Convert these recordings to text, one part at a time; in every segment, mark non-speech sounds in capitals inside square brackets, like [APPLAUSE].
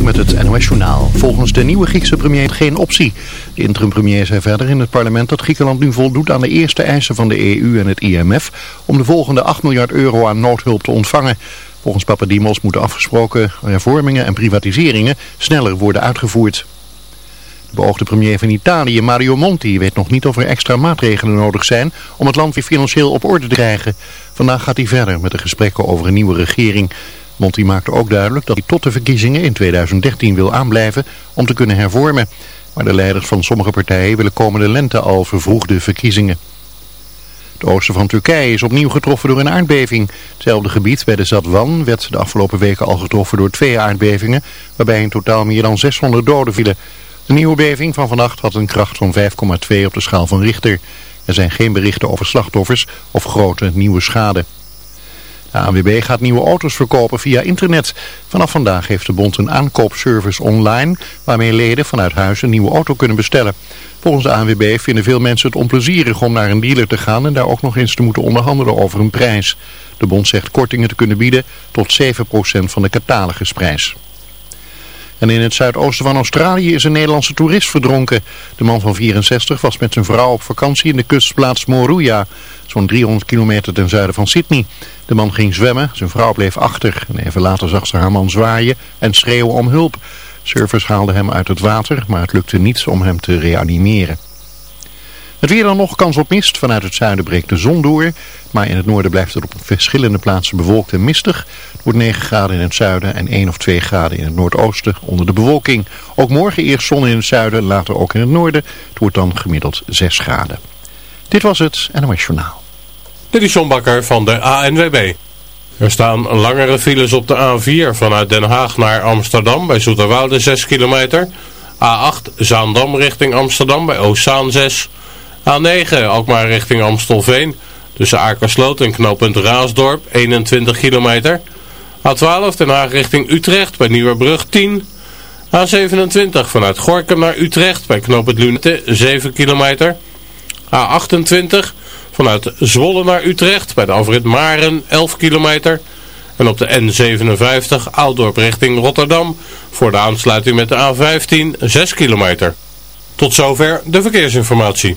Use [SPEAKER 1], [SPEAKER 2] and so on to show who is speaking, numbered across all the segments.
[SPEAKER 1] Met het NOS Journaal. Volgens de nieuwe Griekse premier geen optie. De interim-premier zei verder in het parlement dat Griekenland nu voldoet aan de eerste eisen van de EU en het IMF... om de volgende 8 miljard euro aan noodhulp te ontvangen. Volgens Papadimos moeten afgesproken hervormingen en privatiseringen sneller worden uitgevoerd. De beoogde premier van Italië, Mario Monti, weet nog niet of er extra maatregelen nodig zijn om het land weer financieel op orde te krijgen. Vandaag gaat hij verder met de gesprekken over een nieuwe regering. Monti maakte ook duidelijk dat hij tot de verkiezingen in 2013 wil aanblijven om te kunnen hervormen. Maar de leiders van sommige partijen willen komende lente al vervroegde verkiezingen. Het oosten van Turkije is opnieuw getroffen door een aardbeving. Hetzelfde gebied bij de Zadwan werd de afgelopen weken al getroffen door twee aardbevingen, waarbij in totaal meer dan 600 doden vielen. De nieuwe beving van vannacht had een kracht van 5,2 op de schaal van Richter. Er zijn geen berichten over slachtoffers of grote nieuwe schade. De ANWB gaat nieuwe auto's verkopen via internet. Vanaf vandaag heeft de bond een aankoopservice online... waarmee leden vanuit huis een nieuwe auto kunnen bestellen. Volgens de ANWB vinden veel mensen het onplezierig om naar een dealer te gaan... en daar ook nog eens te moeten onderhandelen over een prijs. De bond zegt kortingen te kunnen bieden tot 7% van de catalogusprijs. En in het zuidoosten van Australië is een Nederlandse toerist verdronken. De man van 64 was met zijn vrouw op vakantie in de kustplaats Moruya, zo'n 300 kilometer ten zuiden van Sydney. De man ging zwemmen, zijn vrouw bleef achter en even later zag ze haar man zwaaien en schreeuwen om hulp. Surfers haalden hem uit het water, maar het lukte niet om hem te reanimeren. Het weer dan nog kans op mist. Vanuit het zuiden breekt de zon door. Maar in het noorden blijft het op verschillende plaatsen bewolkt en mistig. Wordt 9 graden in het zuiden en 1 of 2 graden in het noordoosten onder de bewolking. Ook morgen eerst zon in het zuiden, later ook in het noorden. Het wordt dan gemiddeld 6 graden. Dit was het NOS Journaal.
[SPEAKER 2] Dit is John Bakker van de ANWB. Er staan langere files op de A4 vanuit Den Haag naar Amsterdam bij Zoeterwoude 6 kilometer. A8 Zaandam richting Amsterdam bij Oostzaan 6 A9 Alkmaar richting Amstelveen. Tussen Akersloot en knooppunt Raasdorp 21 kilometer. A12 Den Haag richting Utrecht bij Nieuwerbrug 10. A27 vanuit Gorkum naar Utrecht bij knooppunt Lunette 7 kilometer. A28 vanuit Zwolle naar Utrecht bij de afrit Maren 11 kilometer. En op de N57 Oudorp richting Rotterdam voor de aansluiting met de A15 6 kilometer. Tot zover de verkeersinformatie.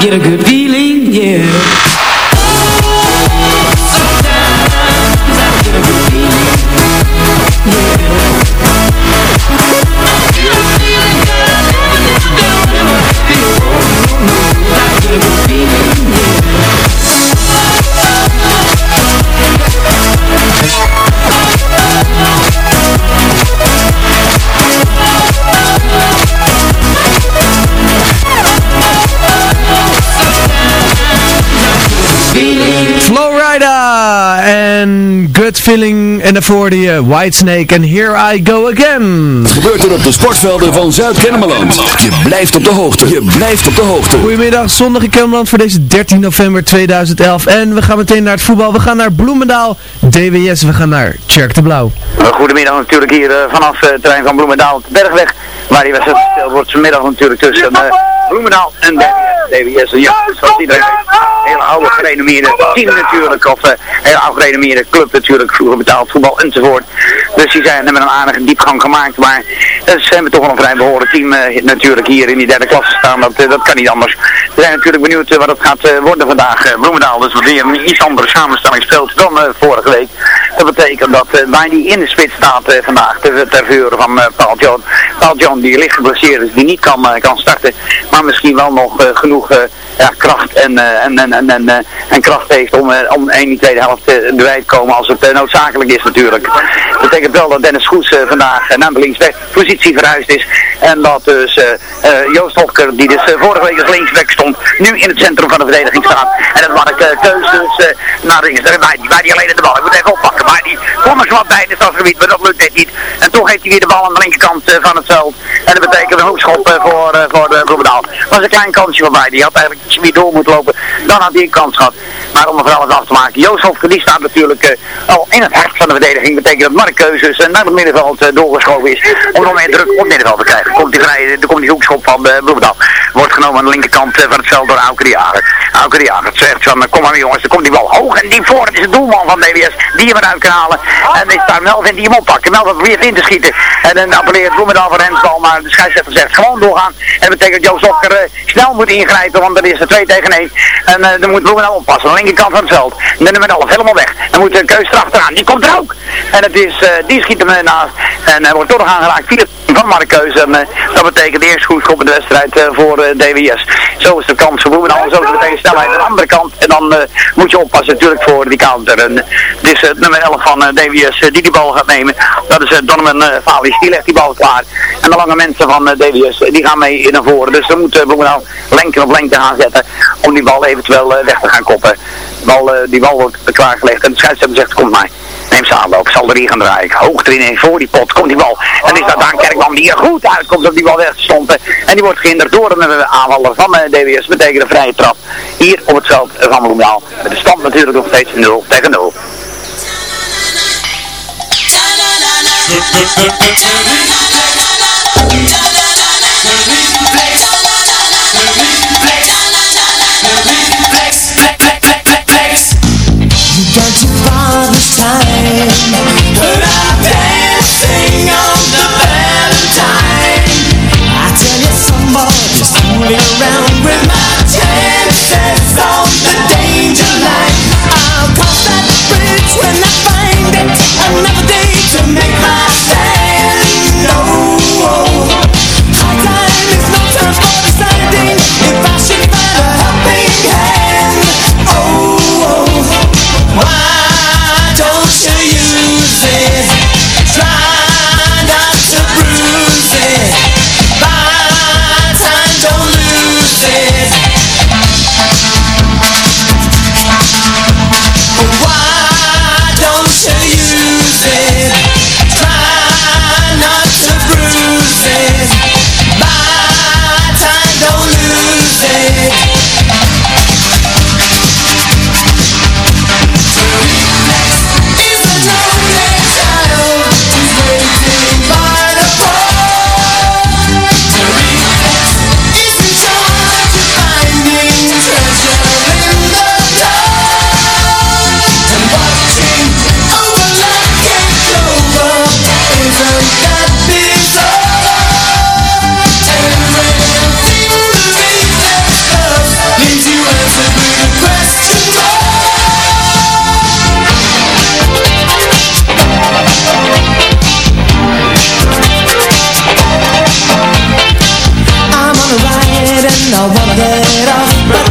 [SPEAKER 3] get a good view.
[SPEAKER 4] filling en daarvoor die eh, Whitesnake en Here I Go Again.
[SPEAKER 5] Wat gebeurt er op de sportvelden van Zuid-Kennemerland. Je blijft op de hoogte. Je blijft op de hoogte.
[SPEAKER 4] Goedemiddag, zondag in Kennemerland voor deze 13 november 2011. En we gaan meteen naar het voetbal. We gaan naar Bloemendaal, DWS. We gaan naar Tjerk de Blauw.
[SPEAKER 6] Goedemiddag natuurlijk hier eh, vanaf het terrein van Bloemendaal op de Bergweg. Waar die wedstrijd gesteld wordt vanmiddag natuurlijk tussen uh, Bloemendaal en DWS. DWS. Ja, dat iedereen Hele oude gerenommeerde team natuurlijk. Of uh, hele oude gerenommeerde club natuurlijk. Vroeger betaald voetbal enzovoort. Dus die zijn met een aardige diepgang gemaakt. Maar ze hebben toch wel een vrij behoorlijk team eh, natuurlijk hier in die derde klasse staan. Dat, eh, dat kan niet anders. We zijn natuurlijk benieuwd wat het gaat worden vandaag. Bloemendaal dus wat weer een iets andere samenstelling speelt dan vorige week. Dat betekent dat wij die in de spits staat vandaag. Ter, ter van Paul John. Paul John die licht geblesseerd is. Die niet kan, kan starten. Maar misschien wel nog genoeg eh, ja, kracht en, eh, en, en, en, en, eh, en kracht heeft om, om één die tweede helft erbij te komen als het noodzakelijk is natuurlijk. Dat betekent wel dat Dennis Goes vandaag naar de linksback-positie verhuisd is. En dat dus Joost Hofker, die dus vorige week als linksback stond, nu in het centrum van de verdediging staat. En dat Mark uh, Keus dus naar links. Bij, die alleen de bal. Ik moet even oppakken. Maar die kwam er wat bij in het stadsgebied, maar dat lukt net niet. En toch heeft hij weer de bal aan de linkerkant van het veld. En dat betekent een hoekschop voor, voor de Bloemendaal. was een klein kansje voorbij. Die had eigenlijk ietsje meer door moeten lopen. Dan had hij een kans gehad. Maar om er alles af te maken. Joost Hofker die staat natuurlijk eh, al in het hart van de verdediging. betekent dat Mark Keuzes uh, naar het middenveld uh, doorgeschoven is. Om nog meer druk op het middenveld te krijgen. Komt die vrij, er komt die hoekschop van de Bloemendaal. Wordt genomen aan de linkerkant uh, van het veld door Auke de Jager. Auke de Jager zegt van kom maar jongens, dan komt die bal hoog en diep voor. Is de doelman van DWS die hem eruit kan halen. En is daar Melvin die hem oppakken. Melvin probeert in te schieten. En dan appelleert Bloemendaal voor Rensbal. Maar de scheidsrechter zegt gewoon doorgaan. En dat betekent dat Joost uh, snel moet ingrijpen. Want er is er 2 tegen 1. En uh, dan moet Bloemendaal oppassen. Aan de linkerkant van het veld. De nummer 11 helemaal weg. Dan moet de keus erachteraan. Die komt er ook. En het is, uh, die schiet hem naast. En hij wordt toch nog aangeraakt. Van Markeus. En dat betekent de eerste goed in de wedstrijd voor DWS. Zo is de kans voor Bloemendaal. Zo is de tegenstelling aan de andere kant. En dan moet je oppassen natuurlijk voor die counter. En dit is het nummer 11 van DWS die die bal gaat nemen. Dat is Donovan Valis. Die legt die bal klaar. En de lange mensen van DWS die gaan mee naar voren. Dus dan moet Bloemendaal lengte op lengte gaan zetten. Om die bal eventueel weg te gaan koppen. Die bal, die bal wordt klaargelegd. En de scheidsrechter zegt kom maar. Neem ze aanloop, zal er hier gaan draaien. Hoog erin voor die pot, komt die bal. En is dat Daan Kerkman die er goed uitkomt om die bal weg te. En die wordt gehinderd door een aanvaller van de DWS. Betekent een vrije trap hier op het veld van Bloemendaal. De stand natuurlijk nog steeds 0 tegen 0.
[SPEAKER 7] Got it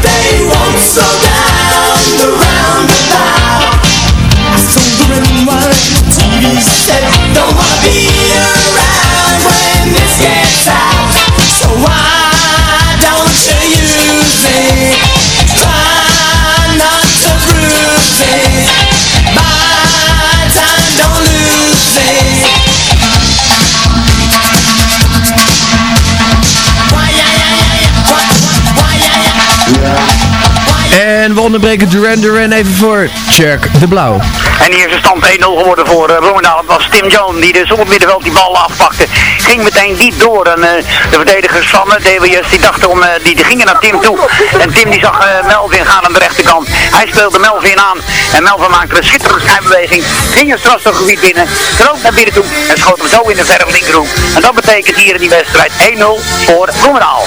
[SPEAKER 4] onderbreken Duran Duran even voor Jerk de Blauw.
[SPEAKER 7] En hier is de stand 1-0 geworden voor uh, Bloemendaal. Het was Tim Jones die dus op het middenveld die bal afpakte. Ging meteen diep door. En uh, de verdedigers van het DWS die dachten om, uh, die, die gingen naar Tim toe. En Tim die zag Melvin gaan aan de rechterkant. Hij speelde Melvin aan. En Melvin maakte een schitterende schijnbeweging. Ging het strafstofgebied binnen. Kroop naar binnen toe. En schoot hem zo in de verre linkerhoek. En dat betekent hier in die wedstrijd 1-0 voor Bloemendaal.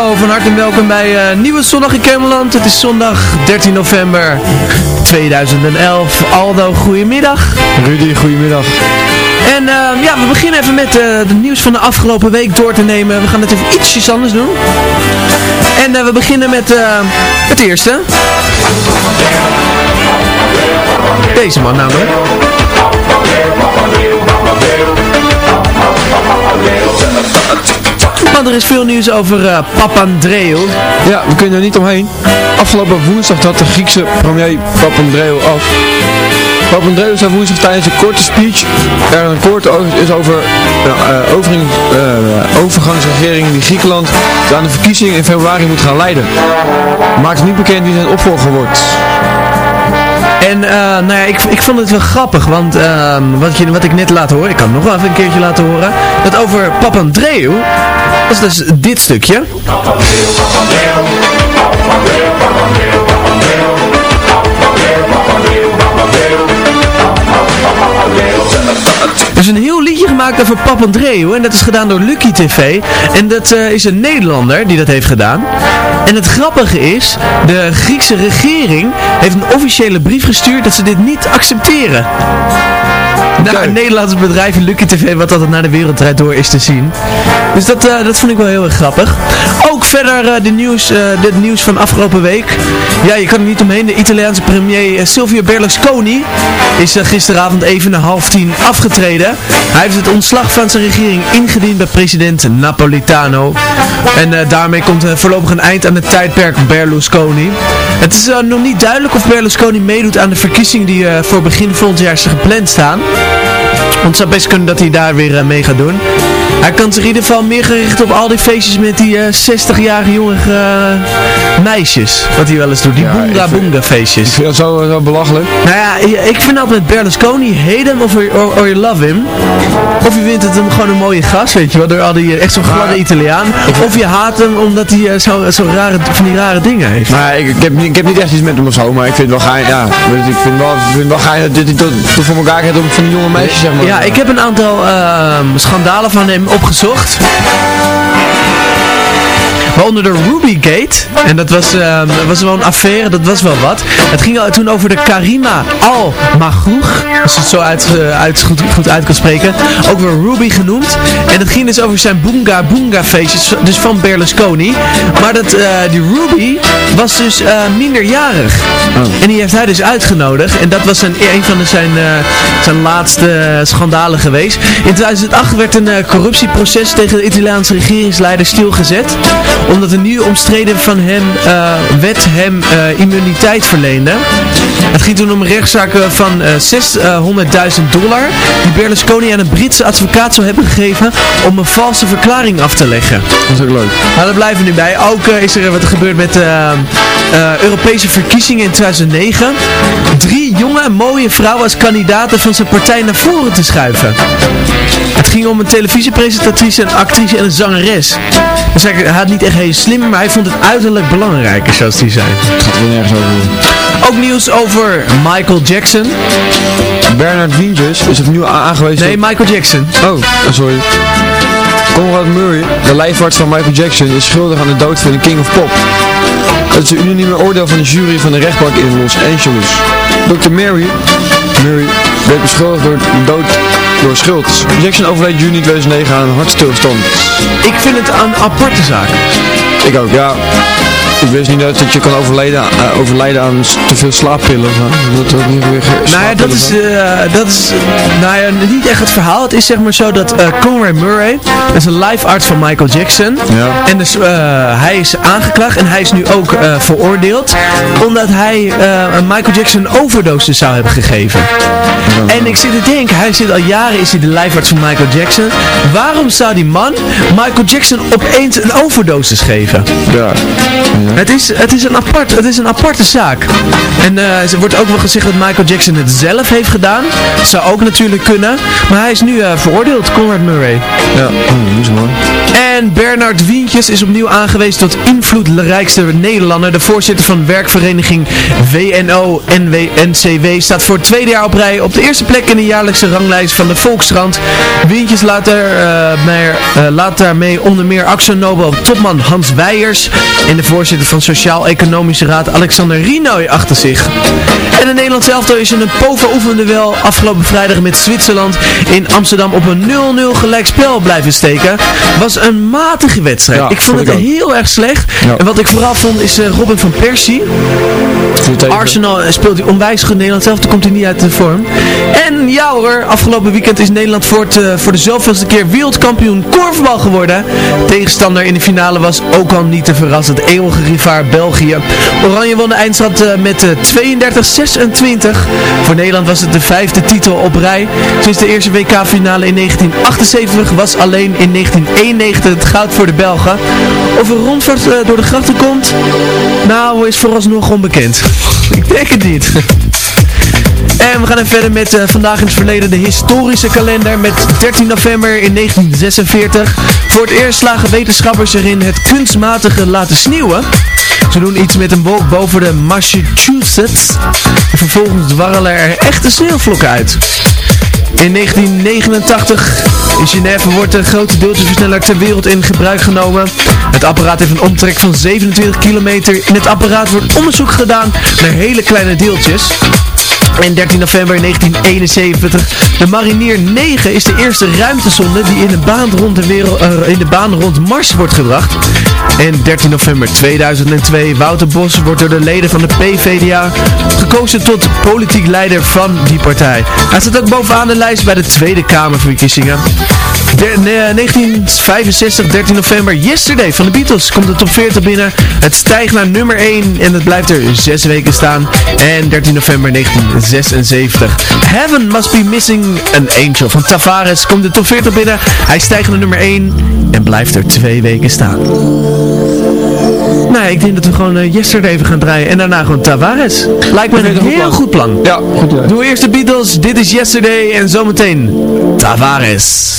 [SPEAKER 4] Zo, van harte welkom bij uh, Nieuwe Zondag in Cameland. Het is zondag 13 november 2011. Aldo, goedemiddag.
[SPEAKER 8] Rudy, goedemiddag.
[SPEAKER 4] En uh, ja, we beginnen even met uh, de nieuws van de afgelopen week door te nemen. We gaan het even ietsjes anders doen. En we beginnen met het eerste. Deze man namelijk. Er is veel nieuws over uh, Papandreou.
[SPEAKER 8] Ja, we kunnen er niet omheen. Afgelopen woensdag had de Griekse premier Papandreou af. Papandreou zei woensdag tijdens een korte speech er een akkoord is over uh, overing, uh, overgangsregering die Griekenland aan de verkiezingen in februari moet gaan leiden. Maakt niet bekend wie zijn opvolger wordt.
[SPEAKER 4] En uh, nou ja, ik, ik vond het wel grappig, want uh, wat, je, wat ik net laat horen, ik kan het nog wel even een keertje laten horen, dat over Papandreou, dat is dus dit stukje. Er is een heel liedje gemaakt over Papandreou en dat is gedaan door Lucky TV. En dat uh, is een Nederlander die dat heeft gedaan. En het grappige is, de Griekse regering heeft een officiële brief gestuurd dat ze dit niet accepteren. Nou, een Nederlands bedrijf in Lucky TV, wat altijd naar de wereld draait door, is te zien. Dus dat, uh, dat vond ik wel heel erg grappig. Ook verder uh, de nieuws, uh, dit nieuws van afgelopen week. Ja, je kan er niet omheen. De Italiaanse premier Silvio Berlusconi is gisteravond even na half tien afgetreden. Hij heeft het ontslag van zijn regering ingediend bij president Napolitano. En daarmee komt voorlopig een eind aan het tijdperk Berlusconi. Het is nog niet duidelijk of Berlusconi meedoet aan de verkiezingen die voor begin volgend jaar gepland staan. Want het zou best kunnen dat hij daar weer uh, mee gaat doen. Hij kan zich in ieder geval meer gericht op al die feestjes met die uh, 60-jarige jonge uh, meisjes. Wat hij wel eens doet. Die ja, boonga boonga feestjes.
[SPEAKER 8] Ik vind dat zo, zo belachelijk.
[SPEAKER 4] Nou ja, ik vind altijd met Berlusconi, hate hem of, or, or you love him. Of je vindt het hem gewoon een mooie gast, weet je wel. Door al die, echt zo'n gladde Italiaan. Of je haat hem omdat hij zo, zo rare, van die rare dingen heeft.
[SPEAKER 8] Maar ik, ik, heb, ik heb niet echt iets met hem of zo. Maar ik vind wel gaai, ja. Ik vind wel, vind wel gaai dat hij tot, tot voor elkaar heeft om van die jonge meisjes, zeg maar.
[SPEAKER 4] Ja, ik heb een aantal uh, schandalen van hem opgezocht. Waaronder de Rubygate. En dat was, uh, was wel een affaire, dat was wel wat. Het ging toen over de Karima Al Magroeg. Als je het zo uit, uh, uit, goed, goed uit kan spreken. Ook weer Ruby genoemd. En het ging dus over zijn Boonga Boonga feestjes. Dus van Berlusconi. Maar dat, uh, die Ruby was dus minderjarig. Oh. En die heeft hij dus uitgenodigd. En dat was zijn, een van de, zijn, zijn laatste schandalen geweest. In 2008 werd een corruptieproces tegen de Italiaanse regeringsleider stilgezet omdat een nieuw omstreden van hem, eh, wet hem eh, immuniteit verleende. Het ging toen om eh, van eh, 600.000 dollar die Berlusconi aan een Britse advocaat zou hebben gegeven om een valse verklaring af te leggen.
[SPEAKER 8] Dat is ook leuk.
[SPEAKER 4] Nou, daar blijven we nu bij. Ook eh, is er wat gebeurd met eh, Europese verkiezingen in 2009. Drie jonge en mooie vrouwen als kandidaten van zijn partij naar voren te schuiven. Het ging om een televisiepresentatrice, een actrice en een zangeres. Dus hij, hij had niet echt heel slim, maar hij vond het uiterlijk belangrijker, zoals die zijn.
[SPEAKER 8] Het gaat er nergens over.
[SPEAKER 4] Ook nieuws over Michael Jackson.
[SPEAKER 8] Bernard Wientjes is opnieuw aangewezen.
[SPEAKER 4] Nee, Michael Jackson.
[SPEAKER 8] Oh, sorry. Conrad Murray, de lijfarts van Michael Jackson, is schuldig aan de dood van de King of Pop. Dat is het unanieme oordeel van de jury van de rechtbank in Los Angeles. Dr. Mary, Murray werd beschuldigd door dood door schuld. Jackson overleed juni 2009 aan een hartstilstand.
[SPEAKER 4] Ik vind het een aparte zaak.
[SPEAKER 8] Ik ook, ja. Ik wist niet dat dat je kan overlijden, eh, overlijden aan te veel slaappillen. Dat dat niet weer
[SPEAKER 4] Nou ja, dat is, eh, dat is nou ja, niet echt het verhaal. Het is zeg maar zo dat eh Conrad Murray, dat is een live arts van Michael Jackson.
[SPEAKER 8] Ja.
[SPEAKER 4] En dus hij is aangeklaagd en hij is nu ook veroordeeld. Omdat hij Michael Jackson een overdose zou hebben gegeven. En ik zit te denken, hij zit al jaren is hij de live arts van Michael Jackson. Waarom zou die man Michael Jackson opeens een overdosis geven?
[SPEAKER 8] Ja.
[SPEAKER 4] Het is, het, is een apart, het is een aparte zaak. En eh, er wordt ook wel gezegd dat Michael Jackson het zelf heeft gedaan. Zou ook natuurlijk kunnen. Maar hij is nu eh, veroordeeld, Conrad Murray.
[SPEAKER 8] Ja, oh, dat is mooi.
[SPEAKER 4] En Bernard Wientjes is opnieuw aangewezen tot invloedrijkste Nederlander. De voorzitter van werkvereniging VNO-NCW staat voor het tweede jaar op rij op de eerste plek in de jaarlijkse ranglijst van de Volkskrant. Wientjes laat, er, eh, meer, eh, laat daarmee onder meer Axel Nobel topman Hans Weijers en de voorzitter van Sociaal-Economische Raad Alexander Rinoy achter zich. En de Nederlands elftal is in een POVA oefende wel afgelopen vrijdag met Zwitserland in Amsterdam op een 0-0 gelijkspel blijven steken. Was een matige wedstrijd.
[SPEAKER 8] Ja,
[SPEAKER 4] ik vond
[SPEAKER 8] vond
[SPEAKER 4] het
[SPEAKER 8] ik
[SPEAKER 4] heel erg slecht.
[SPEAKER 8] Ja.
[SPEAKER 4] En wat ik vooral vond is eh, Robin van Persie. Arsenal eh, speelt hij onwijs goed Nederland zelf, komt hij niet uit de vorm. En ja hoor, afgelopen weekend is Nederland voor, het, eh, voor de zoveelste keer wereldkampioen korfbal geworden. Tegenstander in de finale was ook al niet te verrassen, het eeuwige rivaar België. Oranje won de eindstand eh, met eh, 32-26. Voor Nederland was het de vijfde titel op rij. Sinds de eerste WK-finale in 1978 was alleen in 1991 het goud voor de Belgen. Of er rondvaart eh, door de grachten komt, nou is vooralsnog onbekend. Ik denk het niet. [LAUGHS] En we gaan even verder met eh, vandaag in het verleden de historische kalender met 13 november in 1946. Voor het eerst slagen wetenschappers erin het kunstmatige laten sneeuwen. Ze doen iets met een wolk boven de Massachusetts. En vervolgens dwarrelen er echte sneeuwvlokken uit. In 1989 in Genève wordt de grote deeltjesversneller ter wereld in gebruik genomen. Het apparaat heeft een omtrek van 27 kilometer. In het apparaat wordt onderzoek gedaan naar hele kleine deeltjes. En 13 november 1971, de Marinier 9 is de eerste ruimtesonde die in de baan rond, de wereld, eh, in de baan rond Mars wordt gebracht. En 13 november 2002, Wouter Bos wordt door de leden van de PVDA gekozen tot politiek leider van die partij. Hij staat ook bovenaan de lijst bij de Tweede Kamerverkiezingen. De, ne- 1965, 13 november, Yesterday van de Beatles komt de top 40 binnen. Het stijgt naar nummer 1 en het blijft er 6 weken staan. En 13 november 1976, Heaven Must Be Missing an Angel van Tavares komt de top 40 binnen. Hij stijgt naar nummer 1 en blijft er 2 weken staan. Nou, ik denk dat we gewoon eh, Yesterday even gaan draaien en daarna gewoon Tavares. Lijkt me een heel
[SPEAKER 8] goed
[SPEAKER 4] goed plan.
[SPEAKER 8] Ja, goed idee.
[SPEAKER 4] Doe eerst de Beatles, dit is Yesterday en zometeen Tavares.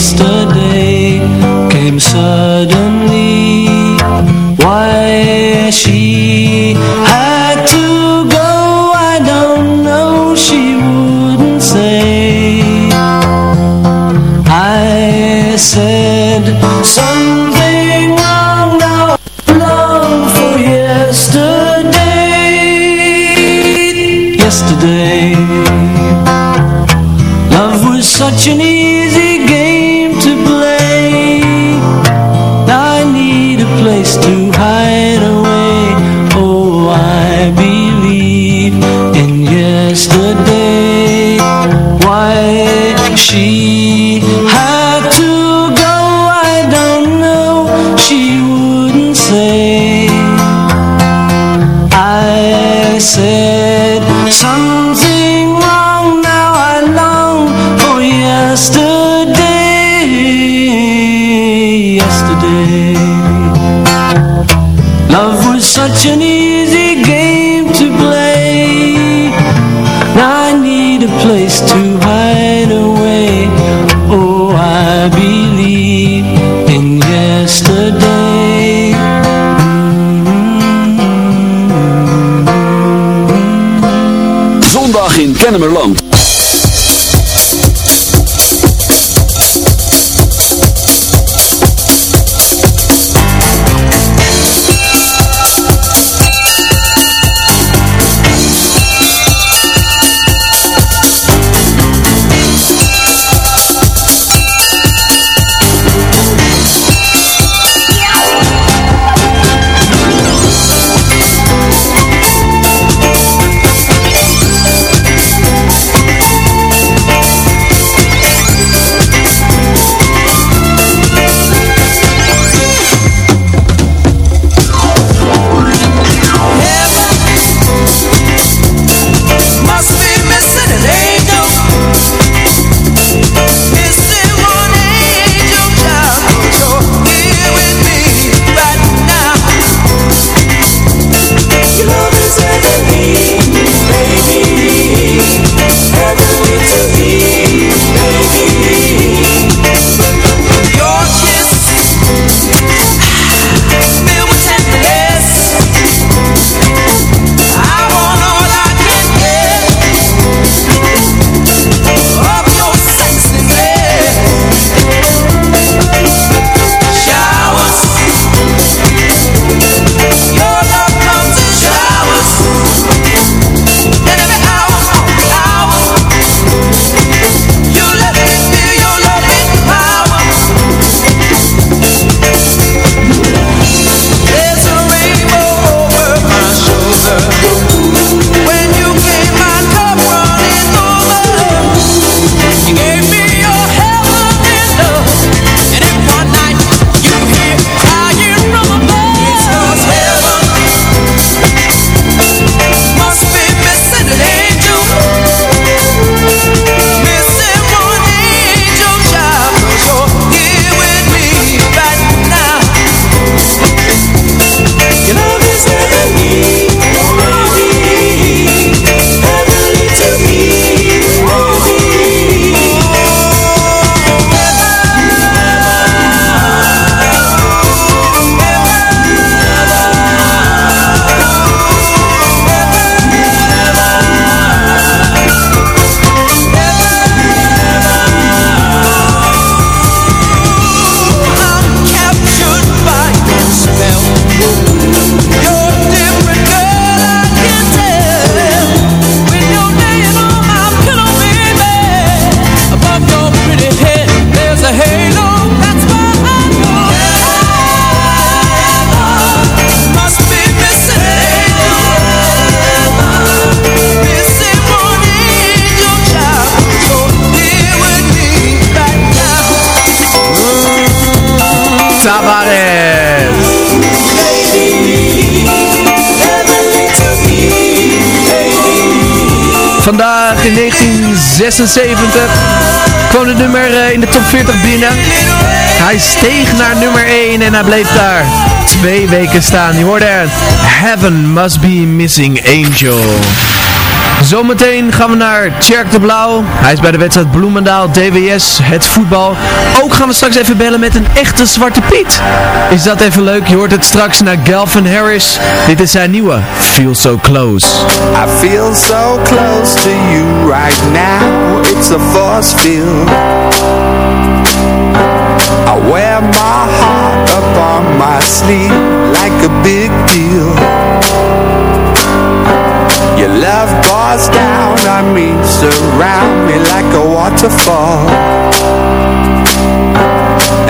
[SPEAKER 3] yesterday came suddenly. Why she had to go, I don't know. She wouldn't say. I yesterday. Such an easy game to play. I need a place to hide away. Oh, I believe in yesterday.
[SPEAKER 5] Zondag in Kennemerland.
[SPEAKER 4] 1976 kwam het nummer eh, in de top 40 binnen. Hij steeg naar nummer 1 en hij bleef daar twee weken staan. Je hoorde Heaven Must Be Missing Angel. Zometeen gaan we naar Tjerk de Blauw. Hij is bij de wedstrijd Bloemendaal, DWS, het voetbal. Ook gaan we straks even bellen met een echte Zwarte Piet. Is dat even leuk? Je hoort het straks naar Galvin Harris. Dit is zijn nieuwe Feel So Close.
[SPEAKER 9] I feel so close to you right now. It's a force field. I wear my heart up on my sleeve like a big deal.
[SPEAKER 10] Your love pours down on me Surround me like a waterfall.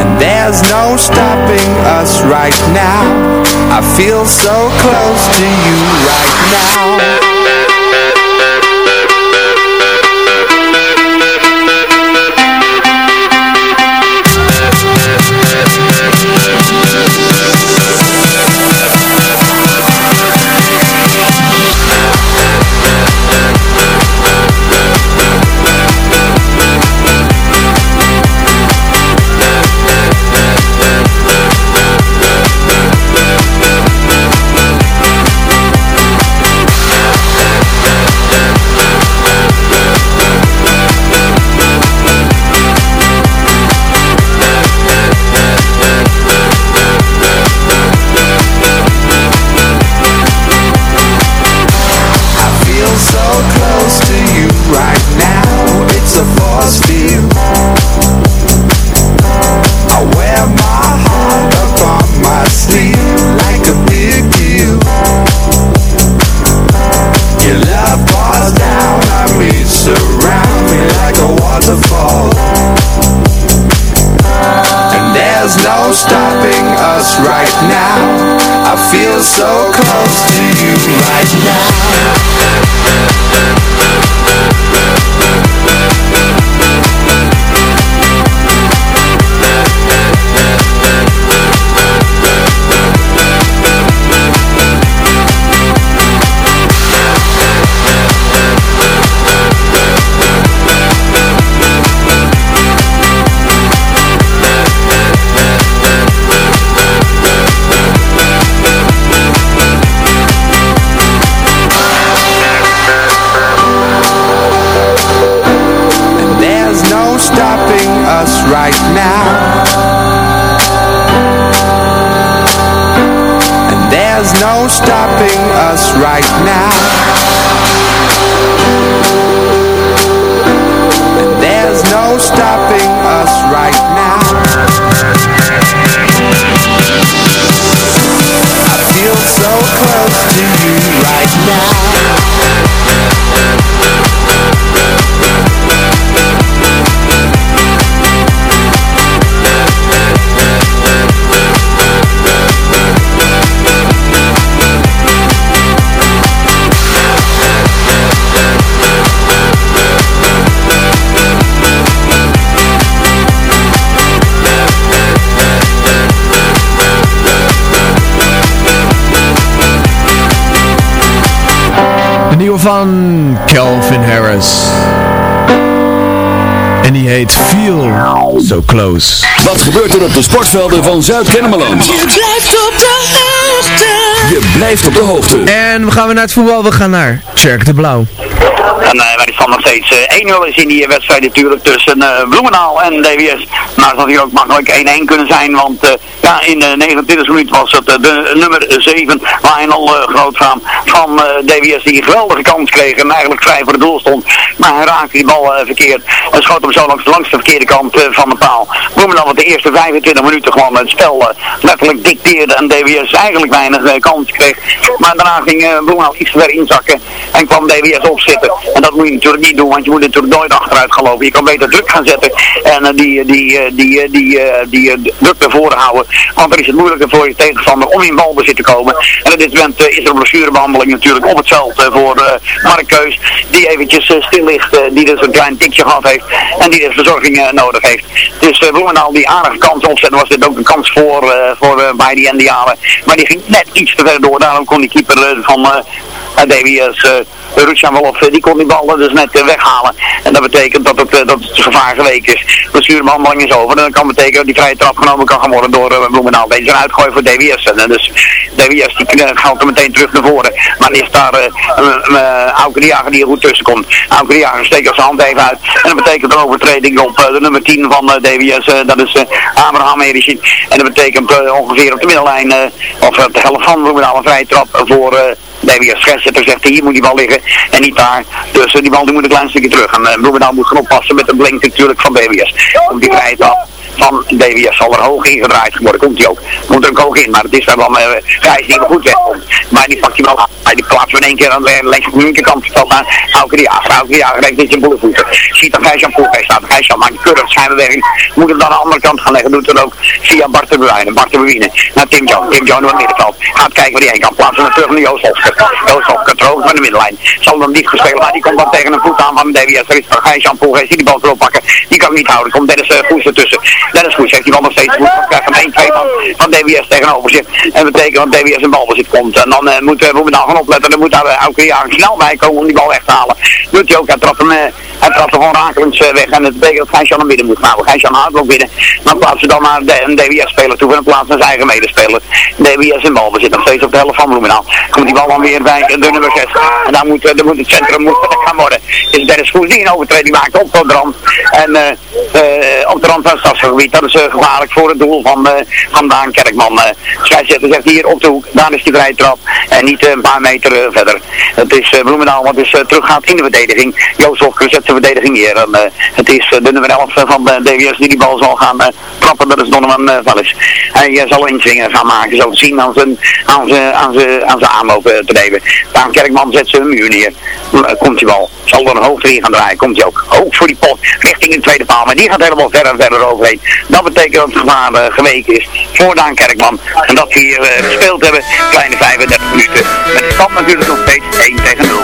[SPEAKER 10] And there's no stopping us right now. I feel so close to you right now right now. I feel so close to you right now no stopping us right now
[SPEAKER 4] van Calvin Harris. En die heet Feel So Close.
[SPEAKER 5] Wat gebeurt er op de sportvelden van Zuid-Kennemerland?
[SPEAKER 3] Je blijft op de hoogte.
[SPEAKER 5] Je blijft op de hoogte.
[SPEAKER 4] En we gaan weer naar het voetbal. We gaan naar Cercle de Blauw.
[SPEAKER 6] En waar die stand nog steeds eh, 1-0 is in die wedstrijd natuurlijk tussen eh, Bloemendaal en DWS. Maar het had hier ook makkelijk 1-1 kunnen zijn, want eh, ja, in de 29 minuut was het eh, de nummer 7, Lionel Grootvaam van eh, DWS, die een geweldige kans kreeg en eigenlijk vrij voor de doel stond. Maar hij raakte die bal eh, verkeerd en schoot hem zo langs, langs de verkeerde kant eh, van de paal. Bloemendaal wat de eerste 25 minuten gewoon het spel eh, letterlijk dicteerde en DWS eigenlijk weinig eh, kans kreeg. Maar daarna ging eh, Bloemendaal iets verder inzakken en kwam DWS opzitten. En dat moet je natuurlijk niet doen, want je moet natuurlijk nooit achteruit gaan. Je kan beter druk gaan zetten en eh, die, die, eh, die, eh, die, die, eh, druk ervoor houden. Want dan is het moeilijker voor je tegenstander om in balbezit te komen. En op dit moment is er een blessurebehandeling natuurlijk op het veld voor Mark Keus. Die eventjes stil ligt, die dus een klein tikje gehad heeft. En die dus verzorging nodig heeft. Dus uh, Bloemendaal die aardige kans opzetten was dit ook een kans voor, voor bij die Indianen. Maar die ging net iets te ver door. Daarom kon die keeper van uh, DWS, uh, Rutsjan Wolf, die kon die bal dus net eh, weghalen. En dat betekent dat het, eh, dat het gevaar geweken is. De zuurbehandeling is over. En dat kan betekenen dat die vrije trap genomen kan gaan worden door Bloemendaal. Deze is een uitgooi voor DWS. En, eh, dus DWS die gaat er meteen terug naar voren. Maar is daar Auke de Jager die er goed tussen komt. Auke de zijn hand even uit. En dat betekent een overtreding op de nummer 10 van. Uh, dat is Abraham Ericin. En dat betekent ongeveer op de middellijn, uh, of op de helft van Bloemendaal een vrije trap voor... Uh, DWS scheidsrechter zegt hier moet die bal liggen en niet daar. Dus uh, die bal die moet een klein stukje terug. En uh, Bloemendaal moet gaan oppassen met de blink natuurlijk van DWS. Om die vrije trap van DWS zal er hoog ingedraaid worden. Komt hij ook. Moet er ook hoog in, maar het is dan uh, Gijs die er goed wegkomt. Maar die pakt hij wel aan. Die plaatsen we in één keer aan de de linkerkant van naar Auke de Jager. Auke de Jager heeft niet boelenvoeten. Ziet dat Gijs aan Poelgeest staat. Gijs Jan maakt keurig zijn beweging. Moet hem dan aan de andere kant gaan leggen. Doet het ook via Bart de Bruinen. Bart de Bruinen naar Tim John. Tim John het middenveld. Gaat kijken waar hij heen kan. Plaatsen naar terug naar Joost Hofker. Joost Hofker droog van de middenlijn. Zal dan niet gespelen. Maar die komt dan tegen een voet aan van de DWS. Er is van Gijs Jan Poelgeest die die bal erop pakken. Die kan niet houden. Komt Dennis uh, Goes ertussen. Dennis Goes heeft die bal nog steeds goed. Krijgt een 1-2 van, van DWS tegenover zich. En dat betekent dat DWS een balbezit komt. En dan uh, moet uh, Roemendaal gaan opletten. Dan moet daar uh, ook jaar snel bij komen om die bal weg te halen. Doet hij ook. Hij trapt hem, uh, hij trapt hem gewoon rakelings weg. En dat betekent dat Gijs-Jan naar binnen moet gaan. Gijs-Jan houdt ook binnen. Dan plaatsen ze dan naar de, een DWS-speler toe. En dan plaatsen zijn eigen medespeler. DWS in balbezit. Nog steeds op de helft van Roemendaal. Komt die bal dan weer bij de nummer 6. En dan moet, dan moet het centrum moet gaan worden. Is Dennis Goes die een overtreding maakt op de rand. En op de rand van het Dat is gevaarlijk voor het doel van, van Daan Kerkman. Uh, scheidsrechter zegt hier op de hoek, daar is die vrije trap en niet een paar meter verder. Het is Bloemendaal wat dus teruggaat in de verdediging. Joost Hofker zet zijn verdediging. En, het is de nummer 11 van de DWS die die bal zal gaan trappen, dat is Donovan Vallis. Hij zal inzwingen gaan maken, te zien aan zijn, aan aan aan aanloop te nemen. Daan Kerkman zet zijn muur neer. komt die bal, zal er een hoog erin gaan draaien, komt hij ook. Hoog voor die pot, richting de tweede paal, maar die gaat helemaal verder en verder overheen. Dat betekent dat het gevaar geweken is voor Daan Kerkman. En dat we hier uh, gespeeld hebben, kleine 35 minuten. Met de stand natuurlijk nog steeds 1 tegen 0.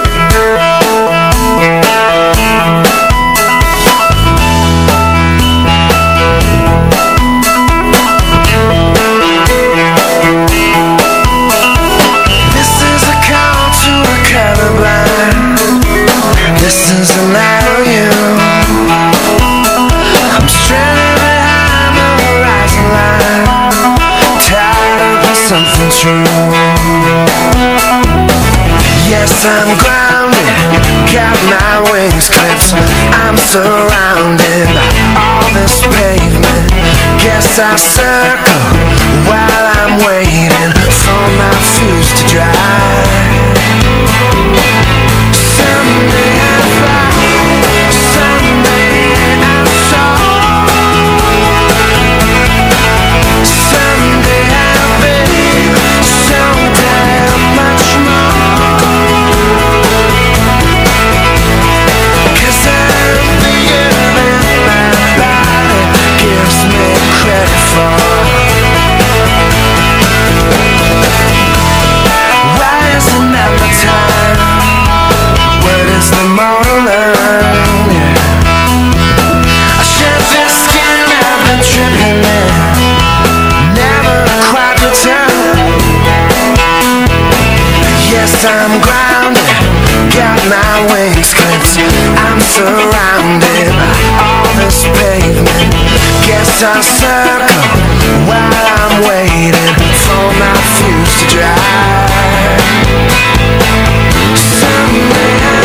[SPEAKER 9] This is Yes, I'm grounded. Got my wings clipped. I'm surrounded by all this pavement. Guess I circle while I'm waiting for my fuse to dry. I'm grounded Got my wings clipped. I'm surrounded by all this pavement. Guess I'll circle while I'm waiting For my fuse to dry. Someday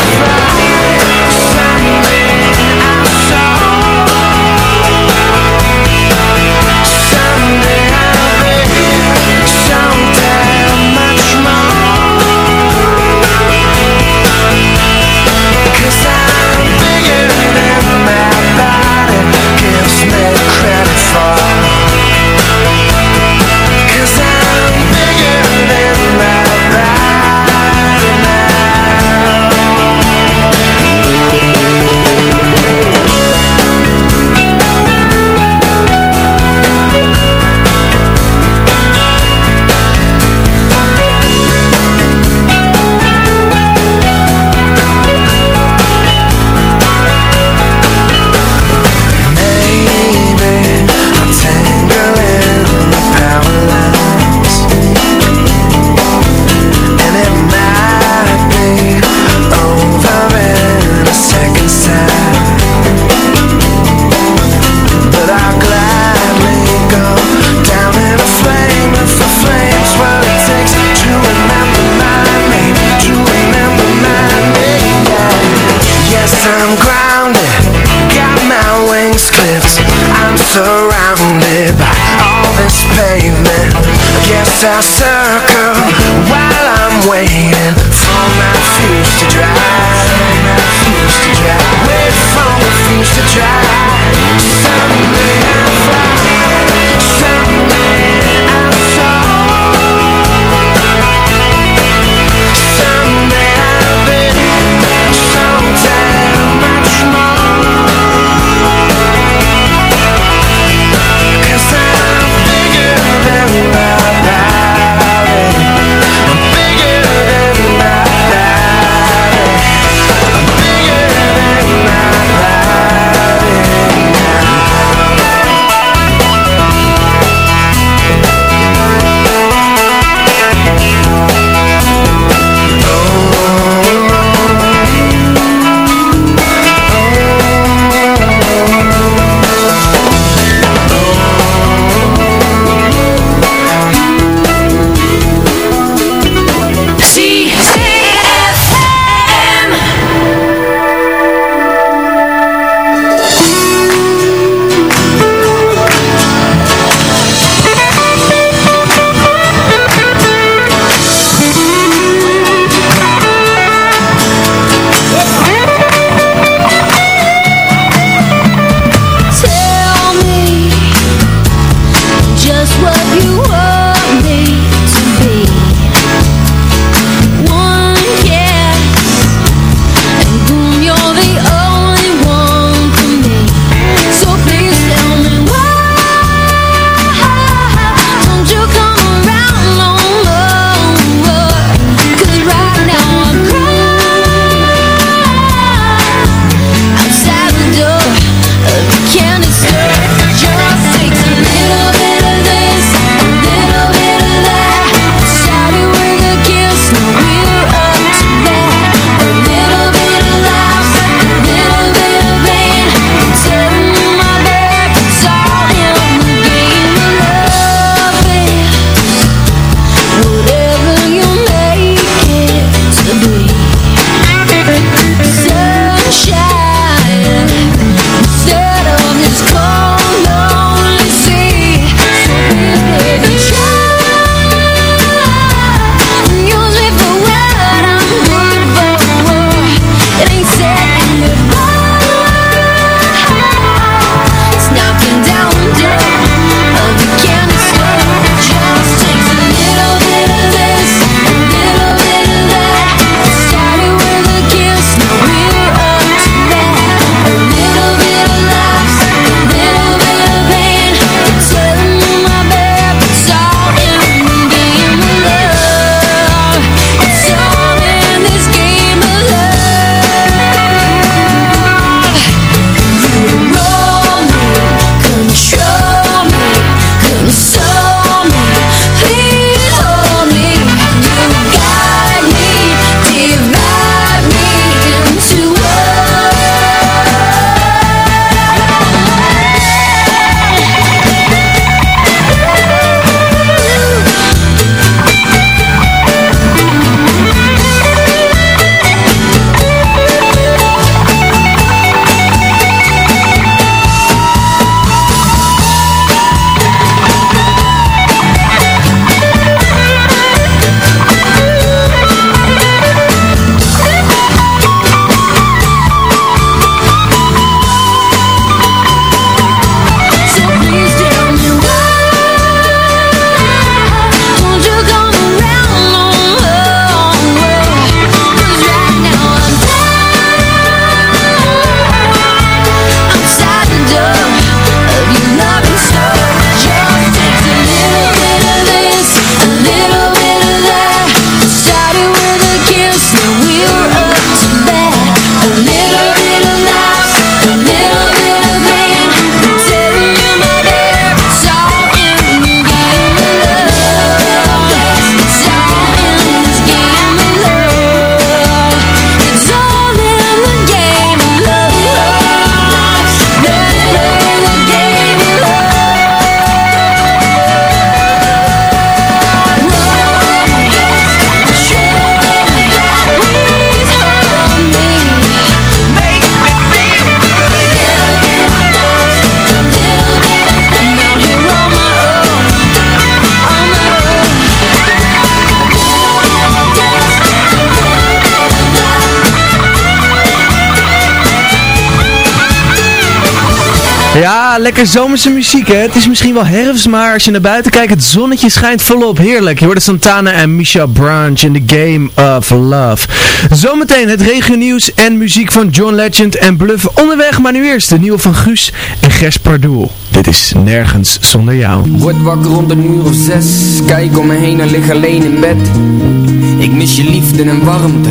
[SPEAKER 4] Ja, lekker zomerse muziek hè. Het is misschien wel herfst, maar als je naar buiten kijkt, het zonnetje schijnt volop. Heerlijk. Je de Santana en Misha Branch in The Game of Love. Zometeen het regionieuws en muziek van John Legend en Bluff onderweg. Maar nu eerst de nieuwe van Guus en Gers Pardoel. Dit is Nergens Zonder Jou.
[SPEAKER 11] Word wakker rond een uur of zes Kijk om me heen en lig alleen in bed Ik mis je liefde en warmte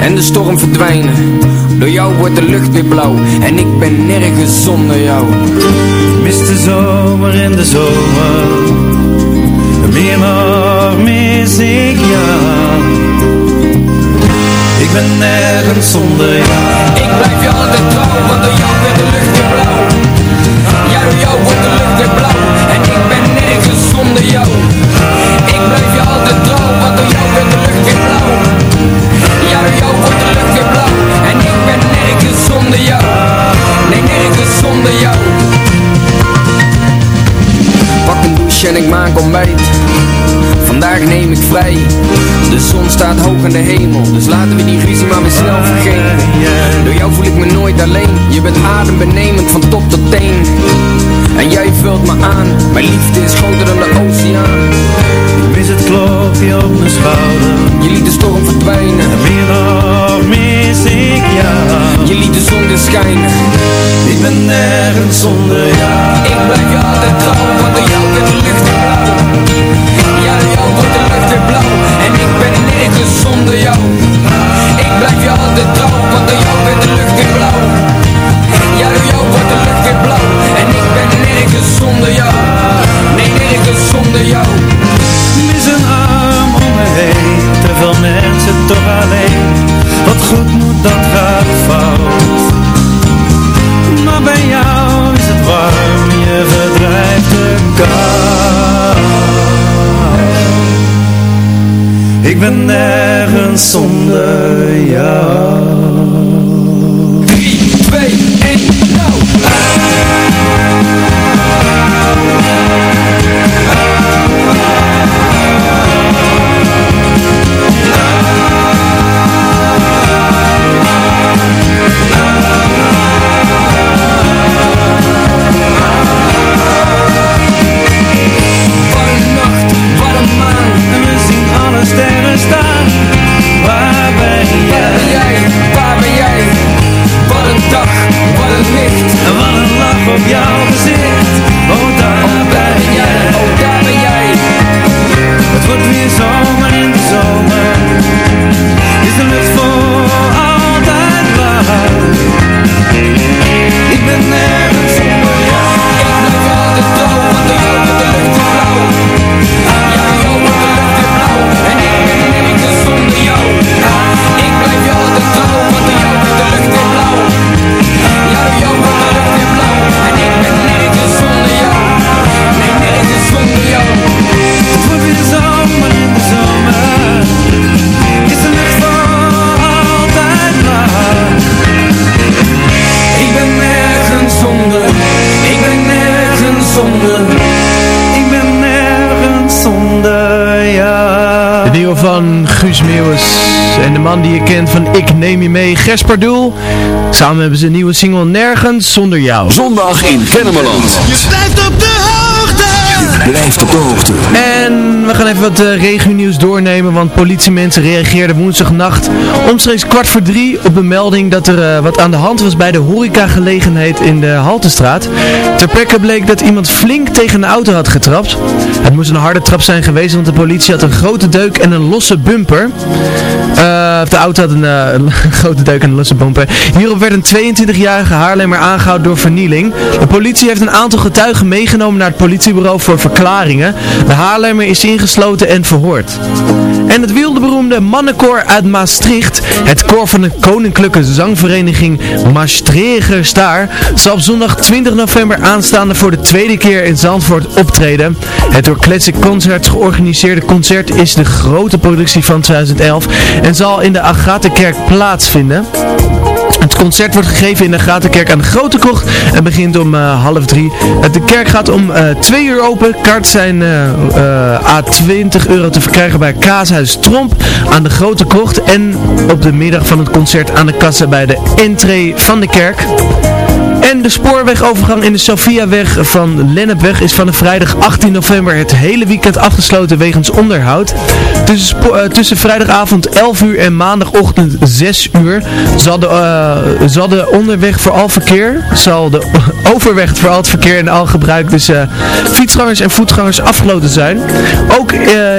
[SPEAKER 11] en de storm verdwijnen. Door jou wordt de lucht weer blauw En ik ben nergens zonder jou.
[SPEAKER 3] Mis de zomer in de zomer. Meer nog mis ik jou. Ik ben nergens zonder jou.
[SPEAKER 11] Ik blijf je altijd trouw Want door jou en ik maak ontbijt. Vandaag neem ik vrij. De zon staat hoog in de hemel Dus laten we die ruzie maar weer snel vergeten. Door jou voel ik me nooit alleen. Je bent adembenemend van top tot teen En jij vult me aan. Mijn liefde is groter dan de oceaan.
[SPEAKER 3] Ik mis het klopje op mijn schouder.
[SPEAKER 11] Je liet de storm verdwijnen.
[SPEAKER 3] En meer nog mis ik jou.
[SPEAKER 11] Je liet de zon weer schijnen.
[SPEAKER 3] Ik ben nergens zonder jou.
[SPEAKER 11] Ik blijf je altijd trouw Want door jou wordt de lucht weer blauw. Ja, door jou wordt de lucht weer blauw. En ik ben nergens zonder jou. Ik blijf je altijd trouw Want door jou wordt de lucht weer blauw. Ja, door jou wordt de lucht weer blauw. En ik ben zonder jou? Nee, nergens zonder jou?
[SPEAKER 3] Mis een arm om me heen Te veel mensen toch alleen. Wat goed moet dat gaat fout. Maar bij jou is het warm Je verdrijft de kou Ik ben nergens zonder jou
[SPEAKER 4] van Ik Neem Je Mee, Gesper Doel. Samen hebben ze een nieuwe single Nergens Zonder Jou.
[SPEAKER 5] Zondag in Kennemerland.
[SPEAKER 12] Je blijft op de hoogte.
[SPEAKER 5] Blijft op de hoogte.
[SPEAKER 4] En we gaan even wat uh, regionieuws doornemen, want politiemensen reageerden woensdagnacht omstreeks kwart voor drie op een melding dat er uh, wat aan de hand was bij de horecagelegenheid in de Haltestraat. Ter plekke bleek dat iemand flink tegen een auto had getrapt. Het moest een harde trap zijn geweest, want de politie had een grote deuk en een losse bumper. Uh, de auto had een, [LAUGHS] een grote deuk en een losse bumper. Hierop werd een 22-jarige Haarlemmer aangehouden door vernieling. De politie heeft een aantal getuigen meegenomen naar het politiebureau voor verklaringen. De Haarlemmer is ingesloten en verhoord. En het wildeberoemde mannenkoor uit Maastricht, het koor van de Koninklijke Zangvereniging Maastrichters daar, zal op zondag 20 november aanstaande voor de tweede keer in Zandvoort optreden. Het door Classic Concerts georganiseerde concert is de grote productie van 2011 en zal in de Agatha-kerk plaatsvinden. Het concert wordt gegeven in de Gatenkerk aan de Grote Krocht en begint om eh, half drie. Uh, de kerk gaat om eh, twee uur open. Kaarten zijn a 20 euro te verkrijgen bij Kaashuis Tromp aan de Grote Krocht. En op de middag van het concert aan de kassa bij de entree van de kerk. En de spoorwegovergang in de Sofiaweg van Lennepweg is van de vrijdag 18 november het hele weekend afgesloten wegens onderhoud. Tussen, eh, tussen vrijdagavond 11 uur en maandagochtend 6 uur zal de, eh, zal de onderweg voor al verkeer, zal de [LAUGHS] overweg voor al het verkeer en al gebruik tussen fietsgangers en voetgangers afgesloten zijn. Ook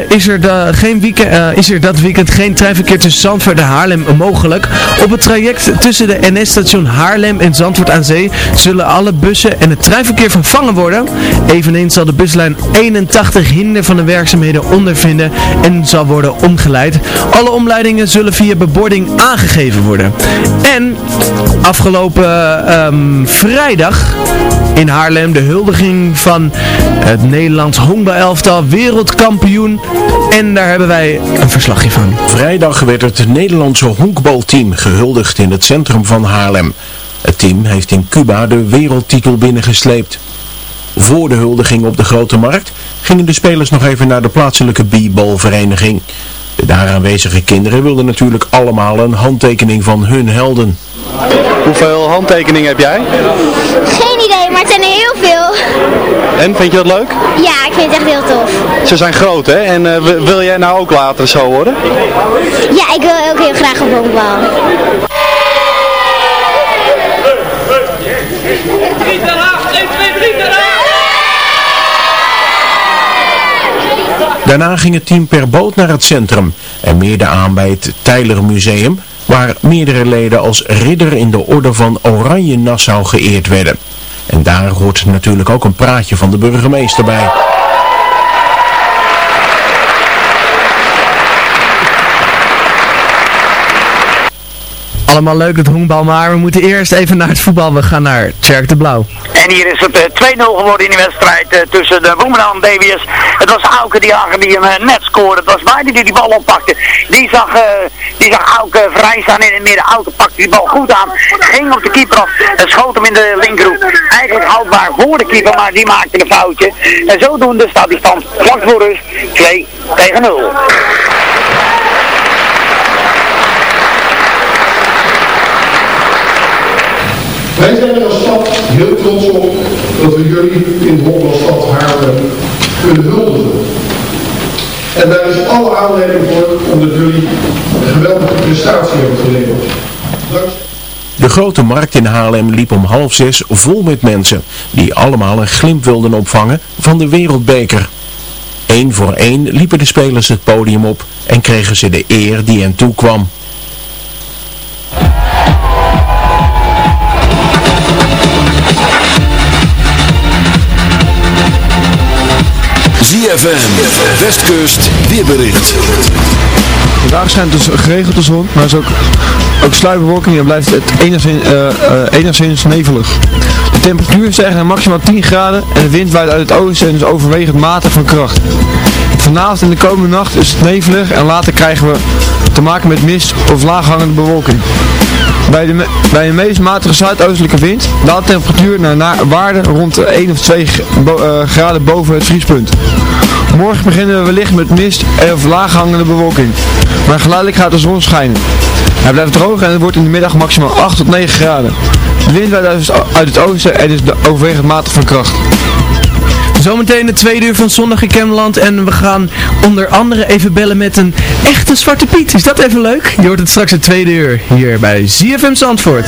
[SPEAKER 4] is, er geen weekend, is er dat weekend geen treinverkeer tussen Zandvoort en Haarlem mogelijk. Op het traject tussen de NS-station Haarlem en Zandvoort aan Zee zullen alle bussen en het treinverkeer vervangen worden. Eveneens zal de buslijn 81 hinder van de werkzaamheden ondervinden en zal worden omgeleid. Alle omleidingen zullen via bebording aangegeven worden. En afgelopen ehm, vrijdag in Haarlem de huldiging van het Nederlands honkbalelftal wereldkampioen. En daar hebben wij een verslagje van.
[SPEAKER 13] Vrijdag werd het Nederlandse honkbalteam gehuldigd in het centrum van Haarlem. Het team heeft in Cuba de wereldtitel binnengesleept. Voor de huldiging op de Grote Markt gingen de spelers nog even naar de plaatselijke b-ball vereniging. De daar aanwezige kinderen wilden natuurlijk allemaal een handtekening van hun helden.
[SPEAKER 14] Hoeveel handtekeningen heb jij?
[SPEAKER 15] Geen idee, maar het zijn er heel veel.
[SPEAKER 14] En, vind je dat leuk?
[SPEAKER 15] Ja, ik vind het echt heel tof.
[SPEAKER 14] Ze zijn groot, hè? En eh, wil jij nou ook later zo worden?
[SPEAKER 15] Ja, ik wil ook heel graag een honkbal.
[SPEAKER 13] Daarna ging het team per boot naar het centrum en meerde aan bij het Tijler Museum, waar meerdere leden als ridder in de orde van Oranje Nassau geëerd werden. En daar hoort natuurlijk ook een praatje van de burgemeester bij.
[SPEAKER 4] Allemaal leuk het honkbal, maar we moeten eerst even naar het voetbal. We gaan naar Tjerk de Blauw.
[SPEAKER 6] En hier is het eh, 2-0 geworden in die wedstrijd eh, tussen de Bloemendaal en DWS. Het was Auke die, die hem eh, net scoorde. Het was Beide die die bal oppakte. Die zag, die zag Auke vrij staan in het midden. Auke pakte die bal goed aan. Ging op de keeper af en schoot hem in de linkerhoek. Eigenlijk houdbaar voor de keeper, maar die maakte een foutje. En zodoende staat die stand vlak voor rust 2 tegen 0.
[SPEAKER 16] Wij zijn er als stad heel trots op dat we jullie in de Honkbalstad Haarlem kunnen huldigen. En daar is alle aanleiding voor omdat jullie een geweldige prestatie hebben geleverd.
[SPEAKER 13] De grote markt in Haarlem liep om half zes vol met mensen, die allemaal een glimp wilden opvangen van de wereldbeker. Eén voor één liepen de spelers het podium op en kregen ze de eer die hen toekwam.
[SPEAKER 5] ZFM, Westkust, weerbericht.
[SPEAKER 8] Vandaag schijnt dus geregeld de zon, maar is ook, ook sluierbewolking en blijft het enigszins, eh, enigszins nevelig. De temperatuur stijgt naar maximaal 10 graden en de wind waait uit het oosten en is overwegend matig van kracht. Vanavond en de komende nacht is het nevelig en later krijgen we te maken met mist of laaghangende bewolking. Bij, de, bij een meest matige zuidoostelijke wind daalt de temperatuur naar, naar waarde rond de 1 of 2 g- bo- eh, graden boven het vriespunt. Morgen beginnen we wellicht met mist en of laaghangende bewolking. Maar geleidelijk gaat de zon schijnen. Hij blijft droog en het wordt in de middag maximaal 8 tot 9 graden. De wind uit het oosten en is de- overwegend matig van kracht.
[SPEAKER 4] Zometeen de tweede uur van Zondag in Kemmerland en we gaan onder andere even bellen met een echte Zwarte Piet. Is dat even leuk? Je hoort het straks het tweede uur hier bij ZFM Zandvoort.